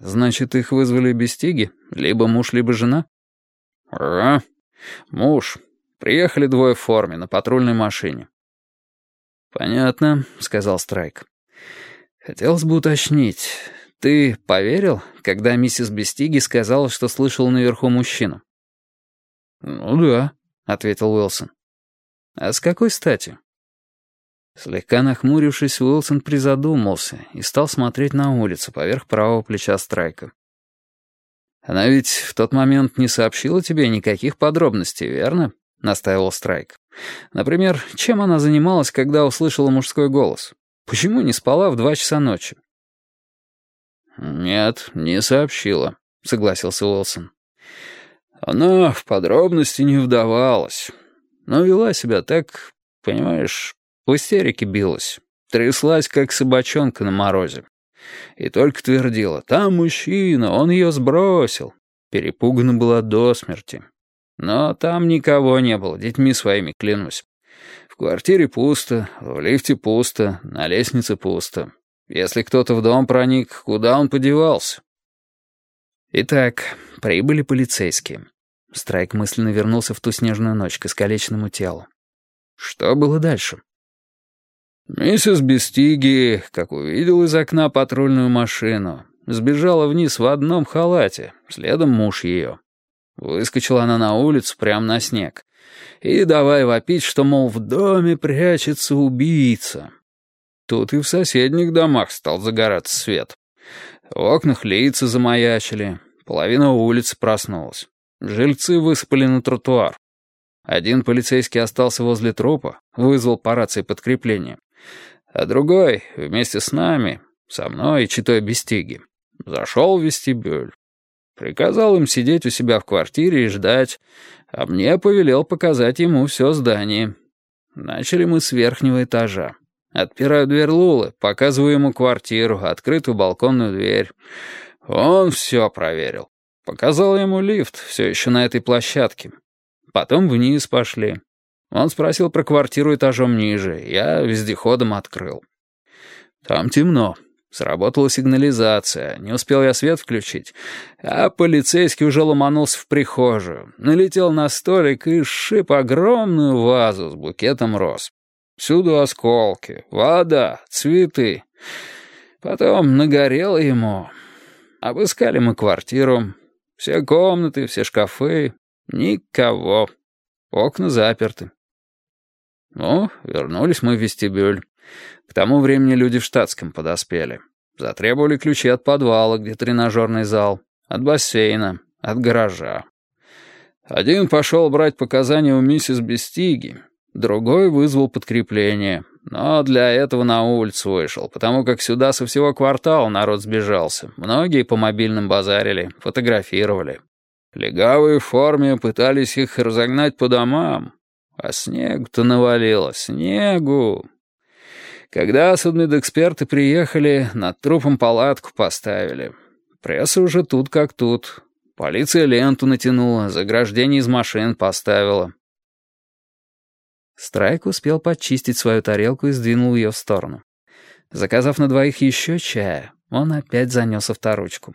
Значит, их вызвали без тиги? Либо муж, либо жена? Ага. Муж. Приехали двое в форме, на патрульной машине. «Понятно», — сказал Страйк. «Хотелось бы уточнить. Ты поверил, когда миссис Бестиги сказала, что слышал наверху мужчину?» «Ну да», — ответил Уилсон. «А с какой стати?» Слегка нахмурившись, Уилсон призадумался и стал смотреть на улицу поверх правого плеча Страйка. «Она ведь в тот момент не сообщила тебе никаких подробностей, верно?» — настаивал Страйк. «Например, чем она занималась, когда услышала мужской голос? Почему не спала в два часа ночи?» «Нет, не сообщила», — согласился Уилсон. «Она в подробности не вдавалась, но вела себя так, понимаешь, в истерике билась, тряслась, как собачонка на морозе. И только твердила, там мужчина, он ее сбросил. Перепугана была до смерти. Но там никого не было, детьми своими клянусь. В квартире пусто, в лифте пусто, на лестнице пусто. Если кто-то в дом проник, куда он подевался? Итак, прибыли полицейские. Страйк мысленно вернулся в ту снежную ночь к искалеченному телу. Что было дальше? Миссис Бестиги, как увидел из окна патрульную машину, сбежала вниз в одном халате, следом муж ее. Выскочила она на улицу прямо на снег. И давай вопить, что, мол, в доме прячется убийца. Тут и в соседних домах стал загораться свет. В окнах лица замаячили, половина улицы проснулась. Жильцы высыпали на тротуар. Один полицейский остался возле трупа, вызвал по рации подкрепление. А другой, вместе с нами, со мной и читой Бестиги, зашел в вестибюль. Приказал им сидеть у себя в квартире и ждать, а мне повелел показать ему все здание. Начали мы с верхнего этажа. Отпираю дверь Лулы, показываю ему квартиру, открытую балконную дверь. Он все проверил. Показал ему лифт, все еще на этой площадке. Потом вниз пошли. Он спросил про квартиру этажом ниже. Я вездеходом открыл. Там темно. Сработала сигнализация. Не успел я свет включить. А полицейский уже ломанулся в прихожую. Налетел на столик и сшиб огромную вазу с букетом роз. Всюду осколки, вода, цветы. Потом нагорело ему. Обыскали мы квартиру. Все комнаты, все шкафы. Никого. Окна заперты. Ну, вернулись мы в вестибюль. К тому времени люди в штатском подоспели. Затребовали ключи от подвала, где тренажерный зал, от бассейна, от гаража. Один пошел брать показания у миссис Бестиги, другой вызвал подкрепление, но для этого на улицу вышел, потому как сюда со всего квартала народ сбежался. Многие по мобильным базарили, фотографировали. Легавые в форме пытались их разогнать по домам, а снег-то навалило, снегу. Когда судмедэксперты приехали, над трупом палатку поставили. Пресса уже тут как тут. Полиция ленту натянула, заграждение из машин поставила. Страйк успел подчистить свою тарелку и сдвинул ее в сторону. Заказав на двоих еще чая, он опять занес авторучку.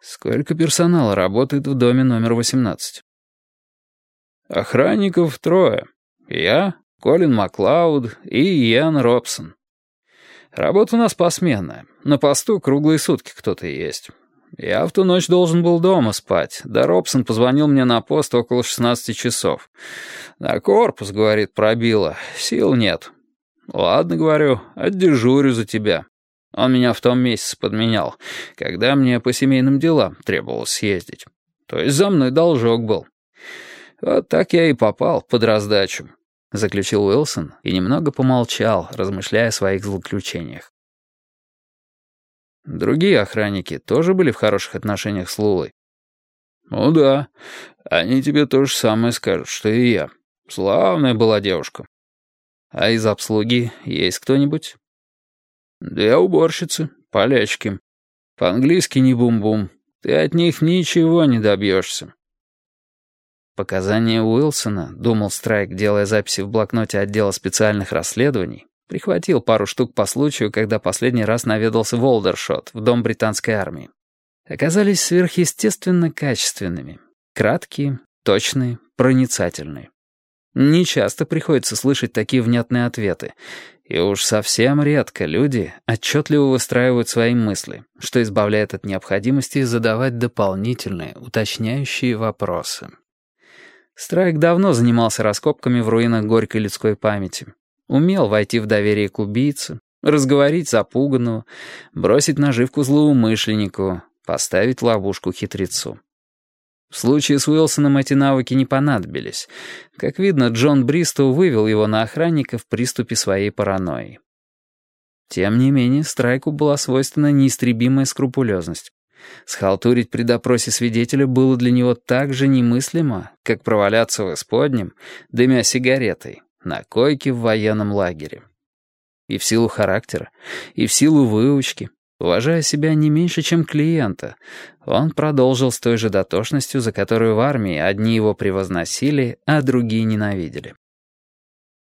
«Сколько персонала работает в доме номер 18?» Охранников трое. Я, Колин Маклауд и Иэн Робсон. Работа у нас посменная. На посту круглые сутки кто-то есть. Я в ту ночь должен был дома спать, да Робсон позвонил мне на пост около 16 часов. На корпус, говорит, пробило, сил нет. Ладно, говорю, отдежурю за тебя. Он меня в том месяце подменял, когда мне по семейным делам требовалось съездить. То есть за мной должок был. «Вот так я и попал под раздачу», — заключил Уилсон и немного помолчал, размышляя о своих злоключениях. Другие охранники тоже были в хороших отношениях с Лулой? «Ну да, они тебе то же самое скажут, что и я. Славная была девушка». «А из обслуги есть кто-нибудь?» «Две уборщицы, полячки. По-английски не бум-бум. Ты от них ничего не добьешься». Показания Уилсона, думал Страйк, делая записи в блокноте отдела специальных расследований, Прихватил пару штук по случаю, когда последний раз наведался в Олдершот, в дом британской армии. Оказались сверхъестественно качественными. Краткие, точные, проницательные. Не часто приходится слышать такие внятные ответы. И уж совсем редко люди отчетливо выстраивают свои мысли, что избавляет от необходимости задавать дополнительные, уточняющие вопросы. Страйк давно занимался раскопками в руинах горькой людской памяти. Умел войти в доверие к убийце, разговорить запуганного, бросить наживку злоумышленнику, поставить ловушку хитрецу. В случае с Уилсоном эти навыки не понадобились. Как видно, Джон Бристоу вывел его на охранника в приступе своей паранойи. Тем не менее, Страйку была свойственна неистребимая скрупулезность. Схалтурить при допросе свидетеля было для него так же немыслимо, как проваляться в исподнем, дымя сигаретой, на койке в военном лагере. И в силу характера, и в силу выучки, уважая себя не меньше, чем клиента, он продолжил с той же дотошностью, за которую в армии одни его превозносили, а другие ненавидели.